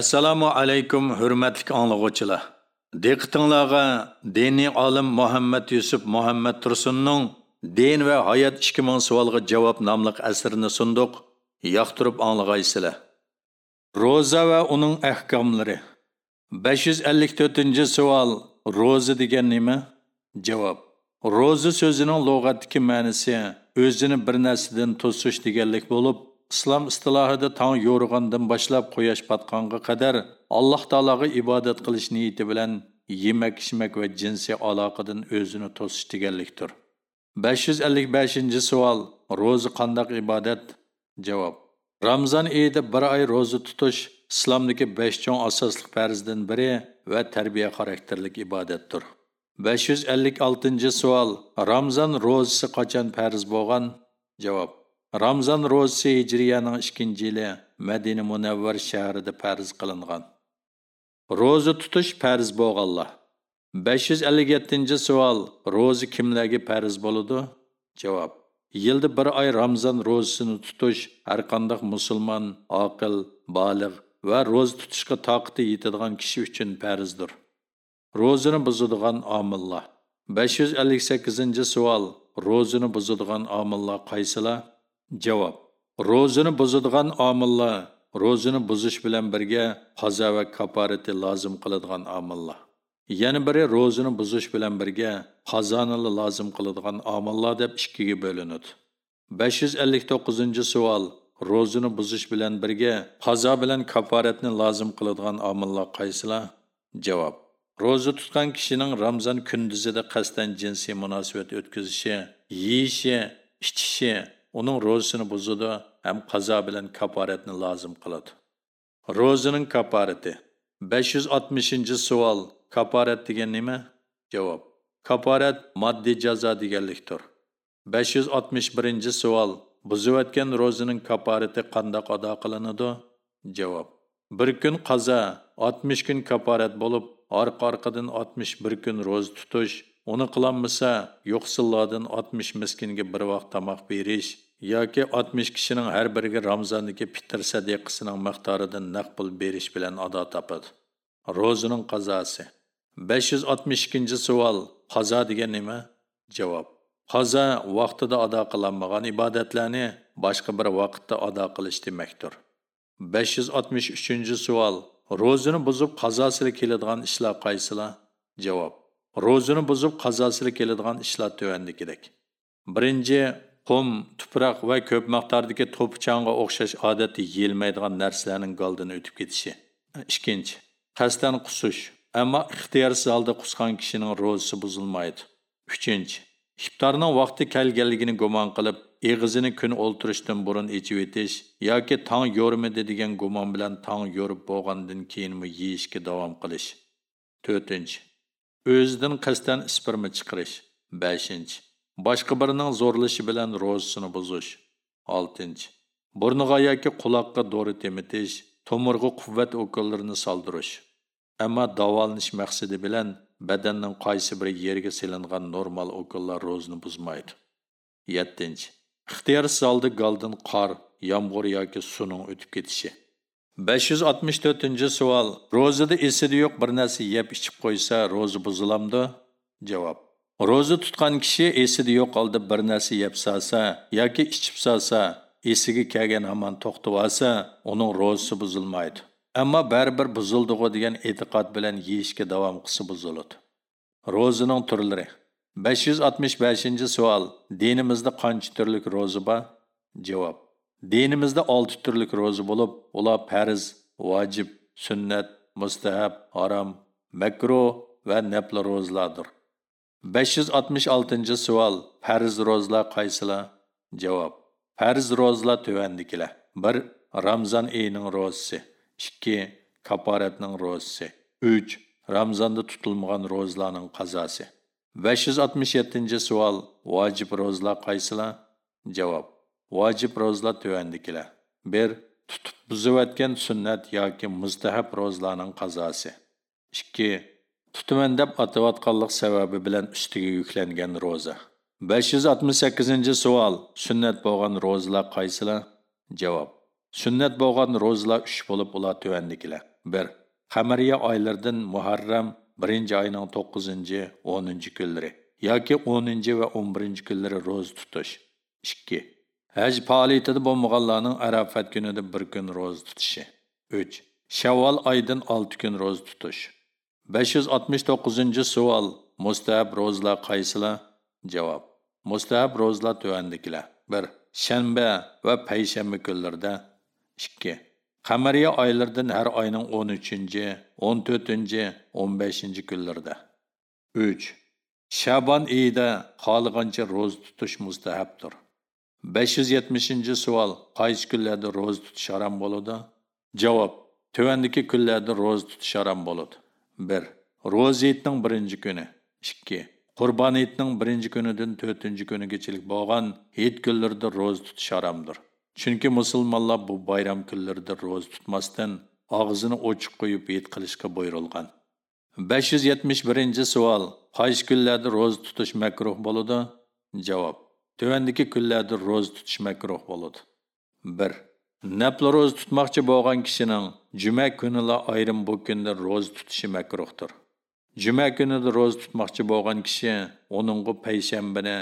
assalomu alaykum hurmatli anglag'uvchilar. Diqqatingizga diniy olim muhammad yusuf muhammad tursunning din va hayot 2000 savolga javob nomli asrini sunduq yoqtirib anglag'aysizlar. Ro'za va uning ahkomlari. 554 savol ro'za degan nima? Javob. Ro'za so'zining lug'atdagi ma'nosi o'zini bir narsadan to'sish deganlik bo'lib islom istilohida tong yo'rg'andan boshlab quyosh botqonga qadar alloh taologa ibodat qilish niyati bilan yemak ichmak va jinsiy aloqadan o'zini to'sish deganlikdir. Besh yuz ellik beshinchi savol ro'za qandoq ibodat? Javob. Ramzon oyida bir oy ro'za tutish islomdagi besh cho'ng asosli farzdan biri va tarbiya xarakterlik ibodatdir. Besh yuz ellik oltinchi savol ramzon ro'zasi qachon farz bo'lgan? Javob. Рамзан ro'zasi hijriyaning 2-yili Madina Munavvar shahrida farz qilingan. Ro'za tutish farz bo'lganlar. 557-savol. Ro'za kimlarga farz bo'ladi? Javob. Yilda bir oy Ramzan ro'zasini tutish har qanday musulmon, oqil, baligh va ro'za tutishga toqati yetadigan kishi uchun farzdir. Ro'zani buzadigan omillar. 558-savol. Ro'zani buzadigan omillar qaysilar? Javob. ro'zini buzadigan omillar ro'zini buzish bilan birga qazo va kafarati lozim qiladigan omillar. Yana biri ro'zini buzish bilan birga qazoni lozim qiladigan omillar deb ikkiga bo'linadi. 559-savol. ro'zini buzish bilan birga qazo bilan kafaratni lozim qiladigan omillar qaysilar? Javob. Ro'za tutgan kishining Ramzon kunduzida qasdan jinsiy munosabat o'tkazishi, yeyishi, ichishi uning ro'zasini buzadi ham qazo bilan kaforatni lozim qiladi. Ro'zining kaforati 560 savol. Kaforat degan nima? Javob. Kaforat moddiy jazo deganlikdir. 561 savol. Buzib o'tgan ro'zining kaforati qandoq ado qilinadi? Javob. Bir kun qazo 60 kun kaforat bo'lib orqa orqadan 61 kun ro'za tutish uni qilolmasa yo'qsillardan 60 miskinga bir vaqt tomoq berish yoki 60 kishining har biriga ramzondagi pitr sadiqasining miqdoridan naq pul berish bilan ado topadi ro'zining qazosi 562 savol qazo degan nima javob qazo vaqtida ado qilinmagan ibodatlarni boshqa bir vaqtda ado qilish demakdir 563 savol ro'zini buzib qazosiga keladigan ishlar qaysilar javob ro'zini buzib qazosiga keladigan ishlar tuvandikidek birinchi qum tuproq va ko'p miqdordagi to'pichonga o'xshash odatda yeyilmaydigan narsalarning goldini o'tib ketishi. Ikkinchi qasddan qusish. Ammo ixtiyorsiz holda qusgan kishining ro'zisi buzilmaydi. Uchinchi iftorning vaqti kelganligini gumon qilib eg'izini kun o'ltirishdan burun ichib etish yoki tong yo'rimidi degan gumon bilan tong yo'rib bo'lgandan keyinmi yeyishga davom qilish. To'rtinchi o'zidan qasddan isparma chiqarish beshinchi boshqa birining zo'rlashi bilan ro'zasini buzish oltinchi burniga yoki quloqqa dori temitish tomirga quvvat ukollarini soldirish ammo davolanish maqsadi bilan badanning qaysi bir yerga silingan normal ukollar ro'zni buzmaydi yettinchi ixtiyorsiz holda galdin qor yomg'ir yoki suvning o'tib ketishi besh yuz oltmish to'rtinchi savol. Ro'zada esida yo'q bir narsa yeb ichib qo'ysa ro'za buzilamdi javob. Ro'za tutgan kishi esida yo'q holda bir narsa yeb solsa yoki ichib solsa esiga kelgan hamon to'xtab olsa uning ro'zasi buzilmaydi. Ammo baribir buzildig'u degan e'tiqod bilan yeyishga davom qilsa buziladi. Ro'zining turlari. Besh yuz oltmish beshinchi savol. Dinimizda qancha turlik ro'za bor? Javob. Dinimizda olti turlik ro'za bo'lib ular farz vojib sunnat mustahab harom makruh va nafl ro'zalardir 566 savol farz ro'zlar qaysilar? Javob farz ro'zlar tuvandikilar. 1 ramzon oyining ro'zasi 2 kaporatning ro'zasi 3 ramzonda tutilmagan ro'zlarning qazosi 567 savol vojib ro'zlar qaysilar? Javob vojib ro'zlar tuvandikilar bir tutib buzayotgan sunnat yoki mustahab ro'zlarning qazosi. Ikki tutaman deb otayotganlik sababi bilan ustiga yuklangan ro'za. 568 savol. Sunnat bo'lgan ro'zalar qaysilar? Javob. Sunnat bo'lgan ro'zalar uch bo'lib ular tuvandikilar. Bir Qamariya oylardan Muharram birinchi oyning 9-10 kunlari yoki 10 va 11 kunlari ro'za tutish. ikki Haj faoliyatida bo'lmaganlarning Arafat kunida bir kun ro'za tutishi. 3. Shavvol oyidan 6 kun ro'za tutish. 569-savol. Mustahab rozlar qaysilar? Javob. Mustahab rozlar tuvandikilar. 1. Shanba va payshanba kunlarda. 2. Qamariya oylardan har oyning 13-chi, 14-chi, 15-chi kunlarida. 3. Shabon oyida xohlagancha ro'za tutish mustahabdir. 570-savol. Qaysi kunlarda ro'za tutish harom bo'ladi? Javob. tuvandiki kunlarda ro'za tutish harom bo'ladi. 1. Ro'za itning birinchi kuni. 2. qurbon itning birinchi kunidan 4-kunigacha bo'lgan it kunlarida ro'za tutish haromdir. Chunki musulmonlar bu bayram kunlarida ro'za tutmasdan og'zini ochiq qo'yib et qilishga buyurilgan. 571-savol. Qaysi kunlarda ro'za tutish makruh bo'ladi? Javob. Tövəndəki kunlarda ro'za tutish makruh bo'ladi. 1. Nafl ro'za tutmoqchi bo'lgan kishining juma kunila ayrim bu kunda ro'za tutishi makruhdir. Juma kunida ro'za tutmoqchi bo'lgan kishi uningga payshanbini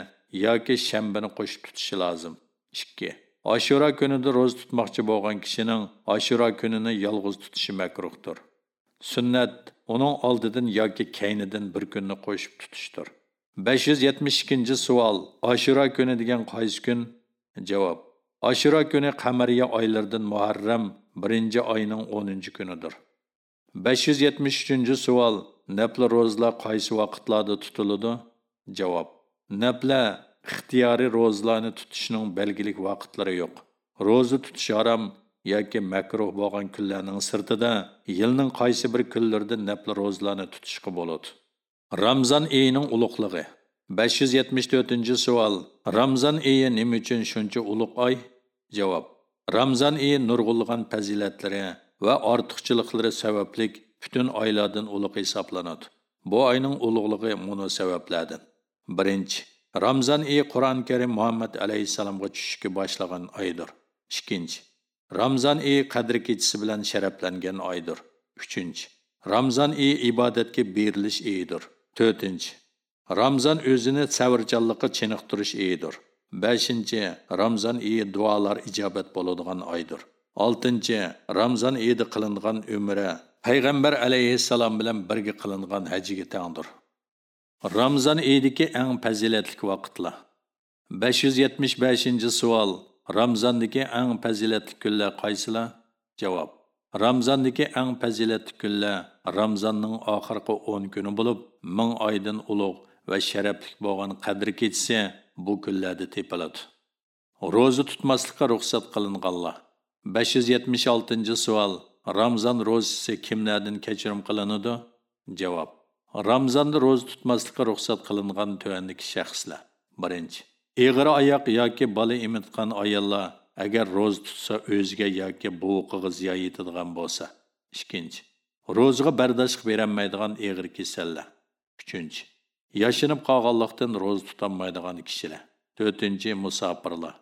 yoki shanbini qo'shib tutishi lozim. 2. Ashura kunida ro'za tutmoqchi bo'lgan kishining Ashura kunini yolg'iz tutishi makruhdir. Sunnat uning oldidan yoki keynidan bir kunni qo'shib tutishdir. 572-savol. Ashura kuni degan qaysi kun? Javob. Ashura kuni qamariya oylardan Muharram 1-oyning 10-kunidir. 573-savol. Nafl ro'zlar qaysi vaqtlarda tutiladi? Javob. Nafla ixtiyoriy ro'zlarni tutishning belgilik vaqtlari yo'q. Ro'za tutish harom yoki makruh bo'lgan kunlarning sirtida yilning qaysi bir kunlarida nafl ro'zlarni tutishga bo'ladi. Ramzan oyining ulug'ligi 574-savol. Ramzan oyi nima uchun shuncha ulug' oy? Javob. Ramzan oyi nurg'ulg'an fazilatlari va ortiqchiliklari sababli butun oylardan ulug' hisoblanadi. Bu oyning ulug'ligi buni sabablardan. Birinchi, Ramzan oyi Qur'on Karim Muhammad alayhisalomga tushishga boshlagan oydir. Ikkinchi, Ramzan oyi qadr kechasi bilan sharaflangan oydir. Uchinchi, Ramzan oyi ibodatga berilish oyidir. To'rtinchi, Ramzan o'zini savrchanlikqa chiniqtirish eyidir Beshinchi, Ramzan iyi duolar ijobat bo'ladigan oydir. Oltinchi, Ramzan oyida qilingan umra payg'ambar alayhissalom bilan birga qilingan hajiga tangdir. Ramzan oyidagi eng fazilatli vaqtlar. 575 savol. Ramzandagi eng fazilatli kunlar qaysilar? Javob. Ramzandagi eng fazilatli kunlar Ramzanning oxirgi 10 kuni bo'lib, ming oydan ulug' va sharafli bo'lgan qadr kechsa, bu kunlarda tepiladi. Ro'za tutmaslikka ruxsat qilinganlar. 576 savol. Ramzan ro'zasi kimlardan kechirim qilinadi? Javob. Ramzanda ro'za tutmaslikka ruxsat qilingan tövəndiki shaxslar. Birinchi. Eg'ir oyoq yoki bola emitgan ayollar agar ro'za tutsa o'ziga yoki buviqiga ziyo yetadigan bo'lsa. Ikkinchi. Ro'zaga qilib berolmaydigan eg'ir kasallar. Uchinchi. Yashinib qolganlikdan ro'za tutolmaydigan kishilar. To'rtinchi musofirlar.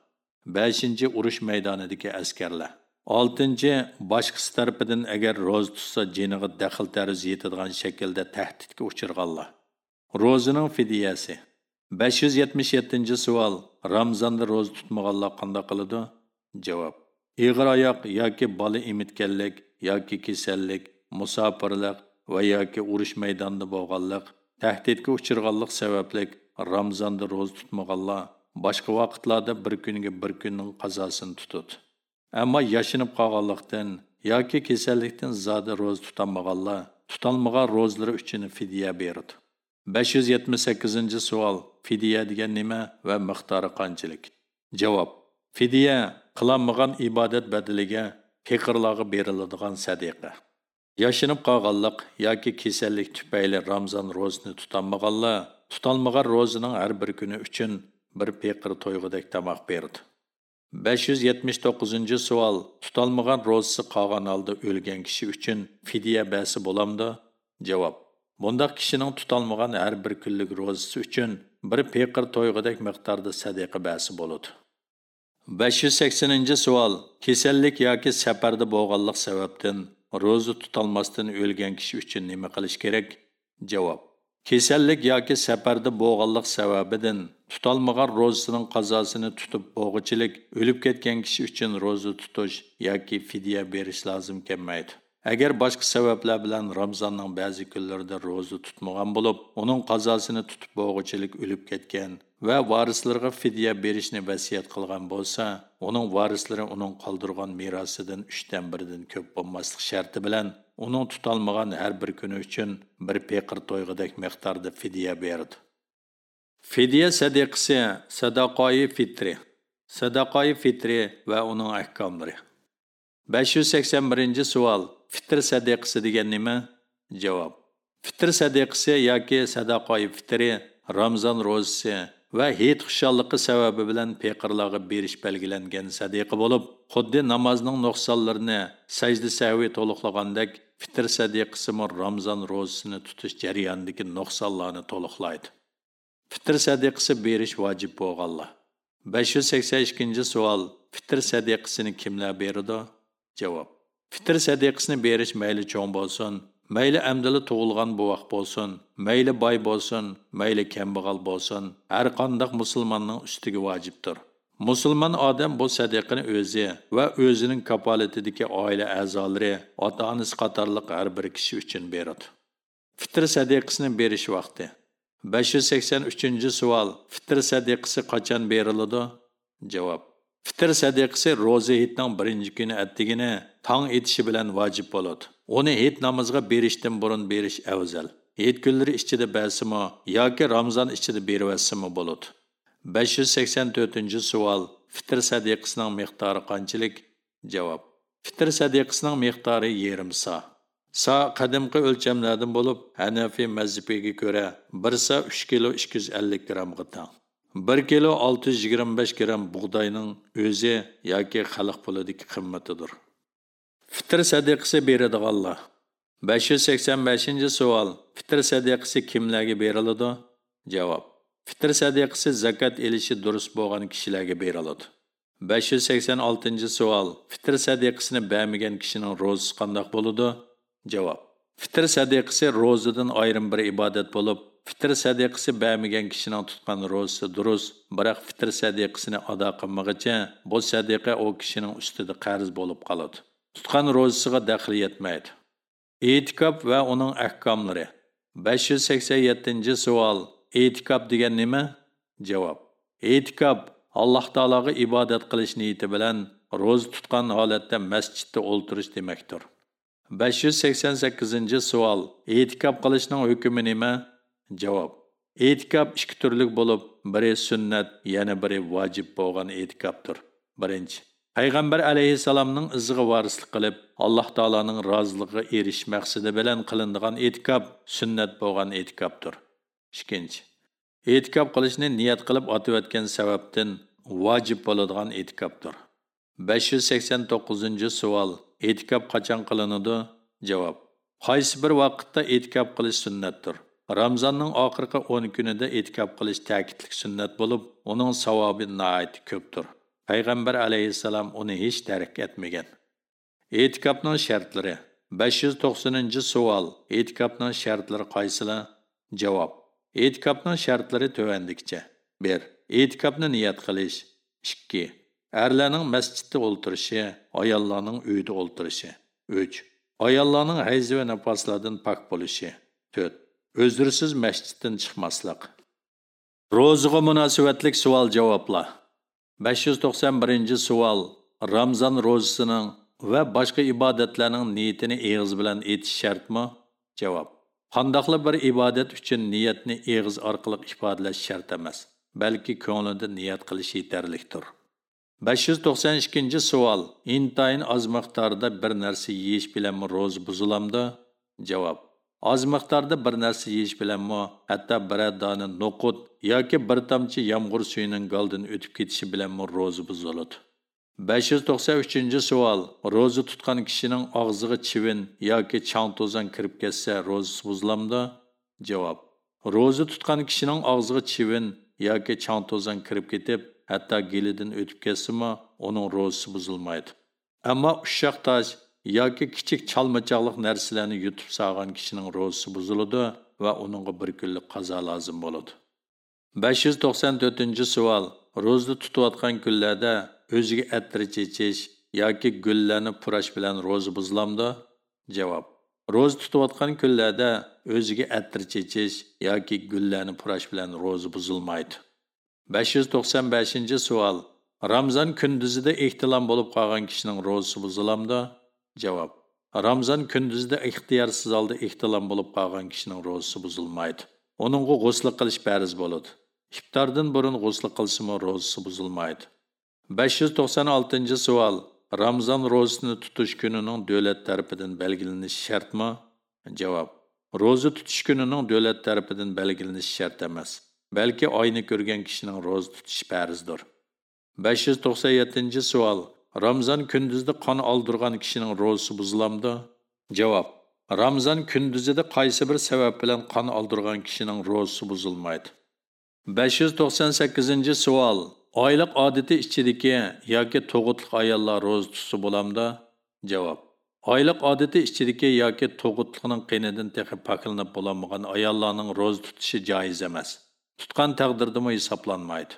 Beshinchi urush maydonidagi askarlar. oltinchi boshqasi tarafidan agar ro'za tutsa jiniga daxl tarzi yetadigan shaklda tahdidga uchirganlar ro'zining fidyasi besh yuz yetmish yettinchi savol ramzonda ro'za tutmaganlar qanday qiladi javob ig'ir oyoq yoki bola emitganlik yoki kasallik musofirlik va yoki urush maydonida bo'lganlik tahdidga uchirganlik sababli ramzonda ro'za tutmaganlar boshqa vaqtlarda bir kunga bir kunning qazosini tutadi Ammo yashinib qolganlikdan yoki kasallikdan zodi ro'za tutolmaganlar tutolmagan ro'zlari uchun fidya berdi besh yuz yetmish sakkizinchi savol. Fidya degan nima va miqdori qanchalik? Javob. Fidya qilinmagan ibodat badaliga faqirlarga beriladigan sadaqa. Yashinib qolganlik yoki kasallik tufayli Ramzon ro'zini tutolmaganlar tutolmagan ro'zining har bir kuni uchun bir faqir to'yg'idek tamoq berdi. 579 savol. Tutalmagan ro'zisi qolgan holda o'lgan kishi uchun fidya basi bo'lamdi? Javob. Bundaq kishining tutalmagan har bir kunlik ro'zisi uchun bir peqir to'yg'idek miqdorda sadaqa basi bo'ladi. 580 savol. Kasallik yoki safarda bo'lganlik sababdan ro'za tutolmasdan o'lgan kishi uchun nima qilish kerak? Javob. Kasallik yoki safarda bo'lganlik sababidan tutolmagan ro'zasining qazosini tutib bo'g'ichilik o'lib ketgan kishi uchun ro'za tutish yoki fidya berish lozim kelmaydi. Agar boshqa sabablar bilan ramzonning ba'zi kunlarida ro'za tutmagan bo'lib uning qazosini tutib bo'g'ichilik o'lib ketgan va varislarga fidya berishni vasiyat qilgan bo'lsa uning varislari uning qoldirgan merosidan uchdan biridan ko'p bo'lmaslik sharti bilan uning tutolmagan har bir kuni uchun bir peqir to'yg'idek miqdorda fidya berdi. Fidya sadiqasi sadaqoyi fitri sadaqoyi fitri va uning ahkomlari. 581 savol fitr sadiqasi degan nima? Javob. Fitr sadiqasi yoki sadaqoyi fitri ramzon ro'zasi va hit xushalliqi sababi bilan peqirlarga berish belgilangan sadiqa bo'lib xuddi namozning nuqsonlarini sajda sahvi to'liqlagandek fitr sadiqasimi ramzon ro'zasini tutish jarayonidagi nuqsonlarni to'liqlaydi. Fitr sadiqasi berish vojib bo'lganlar. besh yuz sakson ikkinchi savol fitr sadiqasini kimlar beradi? Javob. Fitr sadiqasini berish mayli cho'ng bo'lsin mayli әмділі tug'ilgan buvoq bo'lsin mayli boy bo'lsin mayli kambag'al bo'lsin. Har қандық musulmonning үстігі vojibdir. Musulmon odam bu sadiqani o'zi va o'zining kapolatidagi oila a'zolari ota onasi qatorliq har bir kishi uchun beradi. Fitr sadiqasini berish vaqti. besh yuz sakson uchinchi savol. Fitr sadiqasi qachon beriladi? Javob. Fitr sadiqasi ro'za hitning birinchi kuni attigini tong etishi bilan vojib bo'ladi. Uni hit namozga berishdan burun berish afzal hit kunlari ichida bersimi yoki ramzon ichida berivatsimi bo'ladi besh yuz sakson to'rtinchi savol. Fitr sadiqasining miqdori qanchalik? Javob. Fitr sadiqasining miqdori yarim sa. Sa qadimgi o'lchamlardan bo'lib hanafiy mazhabiga ko'ra bir sa uch kilo ikki yuz ellik grammga teng bir kilo olti yuz yigirma besh gramm bug'doyning o'zi yoki xalq pulidagi qimmatidir. Fitr sadaqasi beradiganlar. besh yuz sakson beshinchi savol. Fitr sadaqasi kimlarga beriladi? Javob. Fitr sadaqasi zakat elishi durust bo'lgan kishilarga beriladi. besh yuz sakson oltinchi savol. Fitr sadaqasini bermagan kishining ro'zasi qandoq bo'ladi? Javob. Fitr sadaqasi ro'zadan ayrim bir ibodat bo'lib fitr sadaqasi bermagan kishining tutgan ro'zasi durust. Biroq fitr sadaqasini ado qilmagicha bu sadaqa u kishining ustida qarz bo'lib qoladi. Tutgan ro'zasiga daxli yetmaydi. E'tikob va uning ahkomlari. Besh yuz sakson yettinchi savol. E'tikob degan nima? Javob. E'tikob alloh taologa ibodat qilish niyati bilan ro'za tutgan holatda masjidda o'ltirish demakdir. Besh yuz sakson sakkizinchi savol. E'tikob qilishning hukmi nima? Javob. E'tikob ikki turlik bo'lib biri sunnat yana biri vojib bo'lgan e'tikobdir birinchi payg'ambar alayhissalomning iziga varislik qilib alloh taoloning roziligiga erishish maqsadi bilan qilinadigan e'tikob sunnat bo'lgan e'tikobdir. Ikkinchi e'tikob qilishni niyat qilib otayotgan sababdan vojib bo'ladigan e'tikobdir. Besh yuz sakson to'qqizinchi savol e'tikob qachon qilinadi? Javob qaysi bir vaqtda e'tikob qilish sunnatdir? Ramzonning oxirgi o'n kunida e'tikob qilish ta'kidlik sunnat bo'lib uning savobi nihoyat ko'pdir. Payg'ambar alayhissalom uni hech tark etmagan. E'tikobning shartlari besh yuz to'qsoninchi savol e'tikobning shartlari qaysilar javob e'tikobning shartlari tuvandikcha bir e'tikobni niyat qilish. Ikki arlarning masjidda o'ltirishi ayollarning uyida o'ltirishi. Uch ayollarning hayzi va nafoslardan pok bo'lishi. To'rt o'zrisiz masjiddan chiqmaslik. Ro'ziga munosabatlik savol javoblar. 591 savol Ramzan rozisining va boshqa ibodatlarning niyatini eg'iz bilan etish shartmi? Javob. Qandoqli bir ibodat uchun niyatni eg'iz orqali ifodalash shart emas, balki ko'nglida niyat qilish yetarlikdir. 592 savol. Intayin oz miqdorda bir narsa yeyish bilan roz buzilamdi? Javob. Oz miqdorda bir narsa yeyish bilanmi hatto bir dona no'qut yoki bir tomchi yomg'ir suyining goldan o'tib ketishi bilanmi ro'za buziladi besh yuz to'qson uchinchi savol. Ro'za tutgan kishining og'ziga chivin yoki chang to'zon kirib ketsa ro'zasi buzilamdi javob. Ro'za tutgan kishining og'ziga chivin yoki chang to'zon kirib ketib hatto gelidan o'tib ketsimi uning ro'zasi buzilmaydi ammo ushoq tosh yoki kichik chalmachaqliq narsalarni yutib sog'an kishining ro'zisi buziladi va uningga bir kunlik qazo lozim bo'ladi. 594 savol. Ro'zni tutayotgan kunlarda o'ziga attir chechish yoki gullarni purash bilan ro'za buzilamdi javob. Ro'za tutayotgan kunlarda o'ziga attir chechish yoki gullarni purash bilan ro'za buzilmaydi. 595 savol. Ramzon kunduzida ehtilom bo'lib qolgan kishining ro'zasi buzilamdi javob. Ramzon kunduzida ixtiyorsiz holda ehtilom bo'lib qolgan kishining ro'zasi buzilmaydi. Uningga g'usl qilish farz bo'ladi. Iftordan burun g'usl qilsimi ro'zasi buzilmaydi. 596 savol. Ramzon ro'zasini tutish kunining davlat tarafidan belgilanishi shartmi? Javob. Ro'za tutish kunining davlat tarafidan belgilanishi shart emas balki oyni ko'rgan kishining ro'za tutishi farzdir 597 savol. Ramzon kunduzida qon oldirgan kishining ro'zasi buzilamdi javob ramzon kunduzida qaysi bir sabab bilan qon oldirgan kishining ro'zasi buzilmaydi 598 savol oyliq odati ichidagi yoki tug'utliq ayollar ro'za tutsa bo'lamdi javob oyliq odati ichidagi yoki tug'utliqning qinidan texi poklanib bo'lolmagan ayollarning ro'za tutishi joiz emas. Tutgan taqdirdami hisoblanmaydi.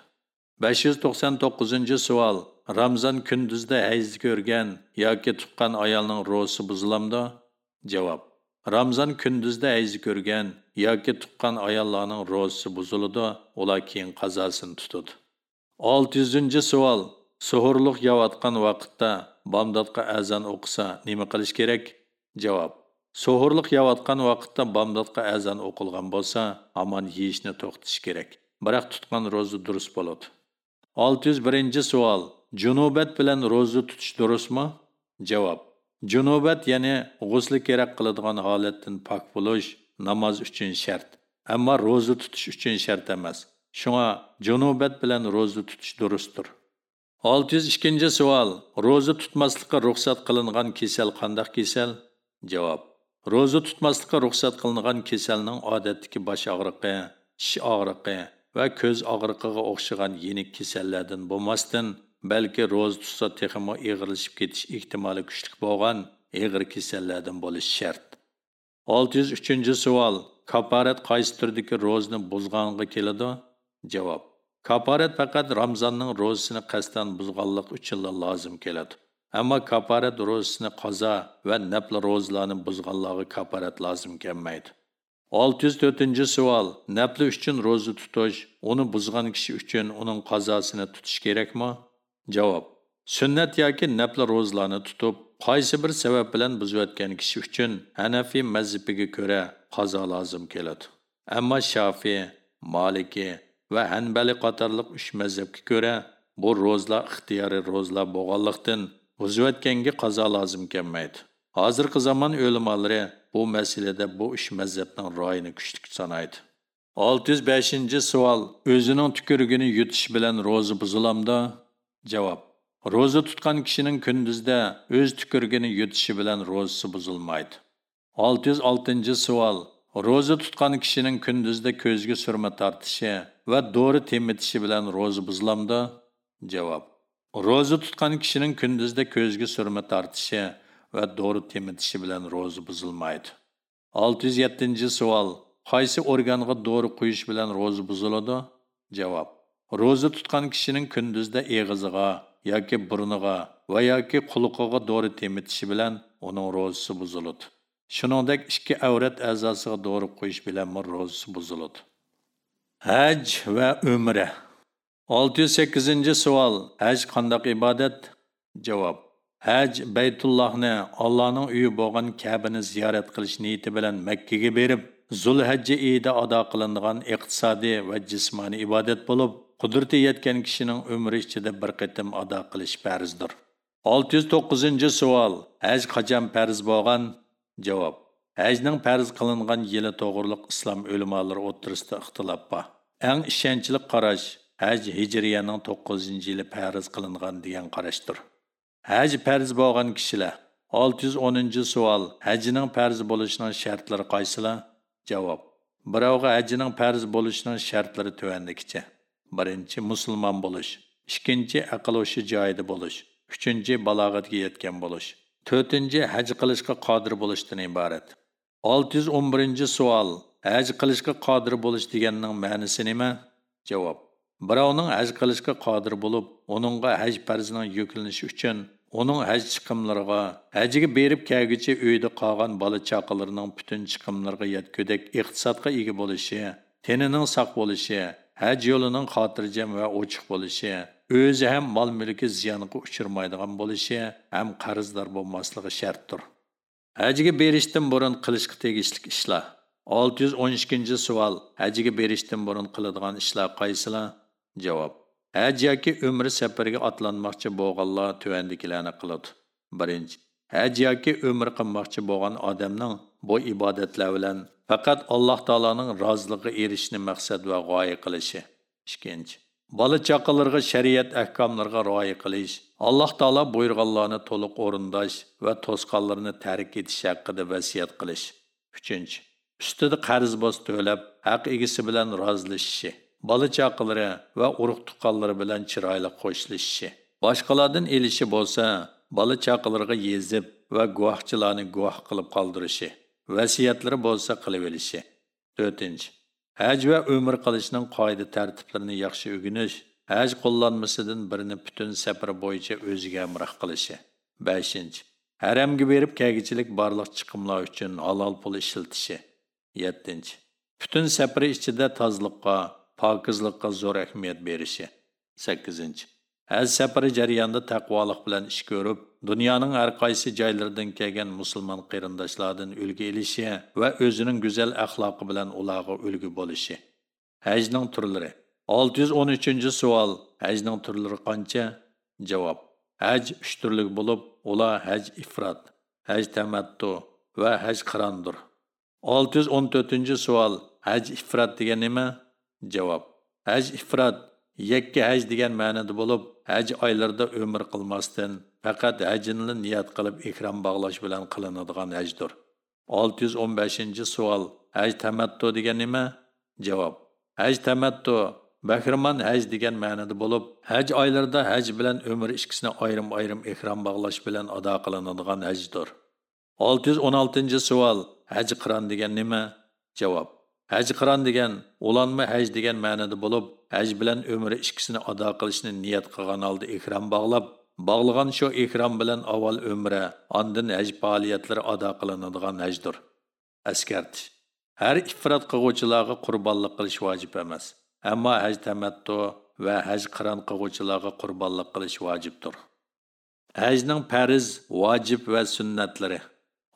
599 savol ramzon kunduzda hayz ko'rgan yoki tuqqan ayolning ro'zasi buzilamdi javob. Ramzon kunduzda hayz ko'rgan yoki tuqqan ayollarning ro'zasi buziladi ular keyin qazosini tutadi 600 savol suhurliq yeyotgan vaqtda bomdodga azon o'qisa nima qilish kerak? Javob. Suhurliq yeyotgan vaqtda bomdodga azon o'qilgan bo'lsa hamon yeyishni to'xtatish kerak. Biroq tutgan ro'za durust bo'ladi. 601 savol. Junubat bilan ro'za tutish durustmi? Javob. Junubat ya'ni g'usli kerak qiladigan holatdan pok bo'lish namoz uchun shart. Ammo ro'za tutish uchun shart emas. Shunga junubat bilan ro'za tutish durustdir. 602 savol. Ro'za tutmaslikqa ruxsat qilingan kasal qandaq kasal? Javob. Ro'za tutmaslikqa ruxsat qilingan kasalning odatdagi bosh og'riqi tish og'riqi va ko'z og'riqiga o'xshagan yenik kasallardan bo'lmasdan balki ro'za tutsa texmo ig'irlashib ketish ehtimoli kuchli bo'lgan ig'ir kasallardan bo'lishi shart. 603 savol kaparat qaysi turdagi ro'zni buzg'anga keladi? Javob kaparat faqat ramzonning ro'zasini qasddan buzganlik uchun lozim keladi. Ammo kaparat ro'zasini qazo va nafl ro'zalarni buzganlarga kaparat lozim kelmaydi. 604 savol. Nafli uchun ro'za tutish uni buzgan kishi uchun uning qazosini tutish kerakmi? Javob. Sunnat yoki nafli ro'zalarni tutib qaysi bir sabab bilan buzayotgan kishi uchun hanafiy mazhabiga ko'ra qazo lozim keladi? Ammo shofiy maliki va hanbali qatorliq uch mazhabga ko'ra bu ro'zlar ixtiyoriy ro'zlar bo'lganlikdan buzayotganga qazo lozim kelmaydi. Hozirgi zamon o'limolari bu masalada bu ish mazhabning ro'yini kuchli sanaydi olti yuz beshinchi savol o'zining tukurugini yutish bilan ro'za buzilamdi javob ro'za tutgan kishining kunduzda o'z tukurugini yutishi bilan ro'zasi buzilmaydi olti yuz oltinchi savol ro'za tutgan kishining kunduzda ko'zga surma tortishi va dori temitishi bilan ro'za buzilamdi javob ro'za tutgan kishining kunduzda ko'zga surma tortishi va dori temitishi bilan ro'za buzilmaydi. Olti yuz yettinchi savol. Qaysi organga dori quyish bilan ro'za buziladi? Javob. Ro'za tutgan kishining kunduzda eg'iziga yoki burniga va yoki quliqiga dori temitishi bilan uning ro'zasi buziladi. Shuningdek ikki avrat a'zosiga dori qo'yish bilan ro'zasi buziladi. Haj va umra. Olti yuz sakkizinchi savol. Haj qandoq ibodat? Javob. Haj baytullohni allohning uyi bo'lgan kabini ziyorat qilish niyati bilan makkaga berib zulhajji iyida ado qilinadigan iqtisodiy va jismoniy ibodat bo'lib qudrati yetgan kishining umri ichida bir qatim ado qilish farzdir olti yuz to'qqizinchi savol. Haj qachon farz bo'lgan? Javob. Hajning farz qilingan yili to'g'riliq islom ulamolari o'tirisida ixtilof bor. Eng ishonchli qarash haj hijriyaning to'qqizinchi yili farz qilingan degan qarashdir. Haj farz bo'lgan kishilar olti yuz o'ninchi savol. Hajning farz bo'lishining shartlari qaysilar? Javob. Birovga hajning farz bo'lishining shartlari tuvandikicha. Birinchi musulmon bo'lish. Ikkinchi aql o'shi joyida bo'lish. Uchinchi balog'atga yetgan bo'lish. To'rtinchi haj qilishga qodir bo'lishdan iborat. Olti yuz o'n birinchi savol. Haj qilishga qodir bo'lish deganning ma'nisi nima? Javob. Birovning haj qilishga qodir bo'lib uningga haj farzining yuklanishi uchun uning haj chiqimlariga hajiga berib kelguchi uyda qolgan bola chaqalarining butun chiqimlariga yetgudak iqtisodga ega bo'lishi tenining sog' bo'lishi haj yo'lining xotirjam va ochiq bo'lishi o'zi ham mol mulki ziyonga uchirmaydigan bo'lishi ham qarzdor bo'lmasligi shartdir. Hajiga berishdan burun qilishga tegishli ishlar. Olti yuz o'n ikkinchi savol hajiga berishdan burun qiladigan ishlar qaysilar Cevap. haj yoki umr safariga otlanmoqchi bo'lganlar tuvandikilarni qiladi. Birinchi haj yoki umr qilmoqchi bo'lgan odamning bu ibodatlar bilan faqat alloh taoloning roziligiga erishishni maqsad va g'oya qilishi. Ikkinchi bola chaqalarga shariat ahkomlariga rioya qilish alloh taolo buyurganlarni to'liq o'rindash ва to'sqanlarni tark etish haqida vasiyat qilish. Uchinchi ustida qarz bos to'lab haq egisi bilan rozilashishi bola chaqalari va urug' tuqqanlari bilan chiroyli qo'shlishishi boshqalardan elishi bo'lsa bola chaqalarga yezib va guvohchilarni guvoh qilib qoldirishi vasiyatlari bo'lsa qilib olishi to'rtinchi haj va umr qilishning qoida tartiblarini yaxshi o'rganish haj qo'llanmasidan birini butun safar bo'yicha o'ziga amroh qilishi beshinchi haramga berib kagichilik barliq chiqimlar uchun halol pul ishiltishi yettinchi butun safar ichida tozliqqa pokizlikqa zo'r ahamiyat berishi. Sakkizinchi. Haj safari jarayonida taqvolik bilan ish ko'rib dunyoning har qaysi joylaridan kelgan musulmon qarindoshlardan ulgu ilishi va o'zining go'zal axloqi bilan ularga ulgu bo'lishi. Hajning turlari. Olti yuz o'n uchinchi savol. Hajning turlari qancha? Javob. Haj uch turlik bo'lib ular haj ifrat, haj tamattu va haj qirondir olti yuz o'n to'rtinchi savol. Haj ifrat degani nima? Javob. Haj ifrot yakka haj degan ma'noda bo'lib haj oylarida umr qilmasdan faqat hajini niyat qilib ikrom bog'lash bilan qilinadigan hajdir. Olti yuz o'n beshinchi savol. Haj tamattu degan nima? Javob. Haj tamattu bahrimon haj degan ma'noda bo'lib haj oylarida haj bilan umr ikkisini ayrim ayrim ikrom bog'lash bilan ado qilinadigan hajdir. Olti yuz o'n oltinchi savol. Haj qiron degan nima? Javob. Haj qiron degan ulanma haj degan ma'noda bo'lib haj bilan umri ikkisini ado qilishni niyat qilgan holda ikrom bog'lab bog'lagan shu ikrom bilan avval umra ondin haj faoliyatlari ado qilinadigan hajdir. Askartish har ifrat qilg'uvchilarga qurbonlik qilish vojib emas ammo haj tamattu va haj qiron qilg'uvchilarga qurbonlik qilish vojibdir. Hajning farz vojib va sunnatlari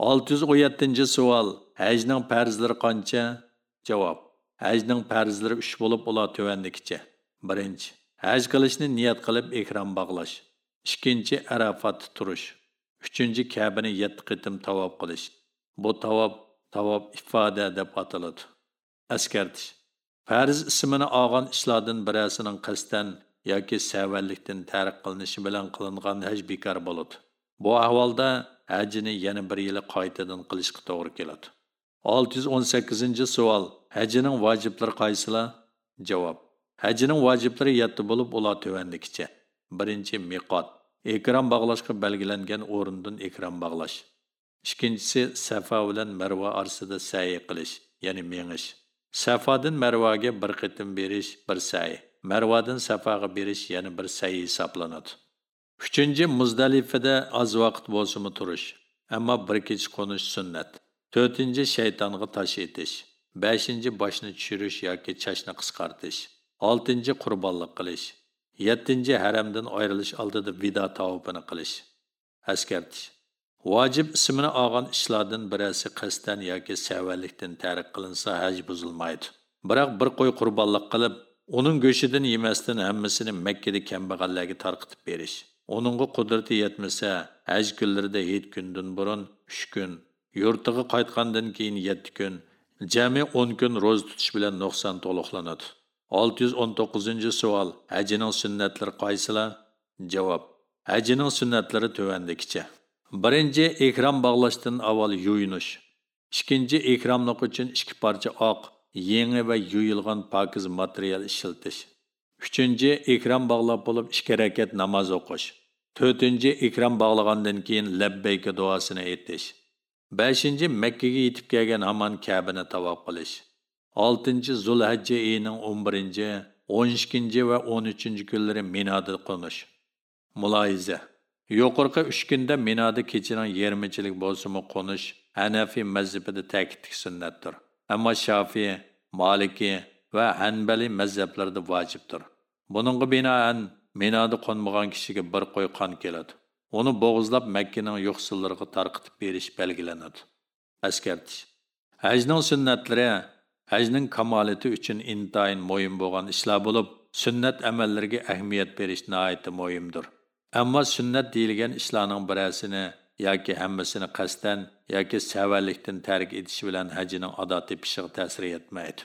olti yuz o'n yettinchi savol hajning farzlari qancha? Javob. Hajning farzlari uch bo'lib ular tuvandikicha birinchi haj qilishni niyat qilib ekran bog'lash. Ikkinchi arafatda turish. Uchinchi kabini yetti qitim tavob qilish. Bu tavob tavob ifoda deb ataladi. Askartish. Farz ismini olgan ishlardan birasining qasddan yoki savallikdan tarq qilinishi bilan qilingan haj bekor bo'ladi. Bu ahvolda hajini yana bir yili qaytadan qilishga to'g'ri keladi. Olti yuz o'n sakkizinchi savol hajining vojiblari qaysilar? Javob. Hajining vojiblari yetti bo'lib ular tuvandikicha. Birinchi miqot. Ekran bog'lashga belgilangan o'rindan ekran bog'lash. Ikkinchisi safa bilan marva orasida sayi qilish ya'ni mengish. Safodan marvaga bir qitim berish bir sayi marvadan safoga berish yana bir sayi hisoblanadi. Uchinchi muzdalifada oz vaqt bo'lsimi turish. Ammo bir kech qo'nish sunnat. To'rtinchi shaytonga tosh etish. Beshinchi boshni tushirish yoki chashni qisqartish. Oltinchi qurbonlik qilish. Yettinchi haramdan ayrilish oldida vido tavobini qilish. Askartish. Vojib ismini olgan ishlardan birasi qasddan yoki savallikdan tark qilinsa haj buzilmaydi. Biroq bir qo'y qurbonlik qilib uning go'shtidan yemasdan hammasini makkada kambag'allarga tarqitib berish. Uningga qudrati yetmasa haj kunlarida hech kundan burun uch kun yurtiga qaytgandan keyin yetti kun jami o'n kun ro'za tutish bilan nuqson to'liqlanadi. Olti yuz o'n to'qqizinchi savol. Hajining sunnatlari qaysilar? Javob. Hajining sunnatlari tuvandikicha birinchi ikrom bog'lashdan avval yuyinish. Ikkinchi ekromliq uchun ikki parcha oq yangi va yuyilgan pokiz material ishiltish. Uchinchi ikrom bog'lab bo'lib ikki rakat namoz o'qish. To'rtinchi ikrom bog'lagandan keyin labbayka duosini aytish. Beshinchi makkaga yetib kelgan hamon kabini tavob qilish. Oltinchi zulhajja oyining o'n birinchi o'n ikkinchi va o'n uchinchi kunlari minoda qo'nish. Muloyiza yuqorqi uch kunda minoda kechining yarmichilik bo'lsimi qo'nish hanafiy mazhabida ta'kidlik sunnatdir. Ammo shofiy maliki va hanbali mazhablarida vojibdir. Buningga binoan minoda qo'nmagan kishiga bir qo'y qon keladi. Uni bo'g'izlab makkaning yo'qsillariga tarqitib berish belgilanadi. Askartish. Hajning sunnatlari hajning kamolati uchun intayin mo'yin bo'lgan ishlar bo'lib sunnat amallarga ahamiyat berish nihoyatda mo'yimdir ammo sunnat deyilgan ishlarning birasini yoki hammasini qasddan yoki savallikdan tark etish bilan hajning ado tepishiga ta'sir etmaydi.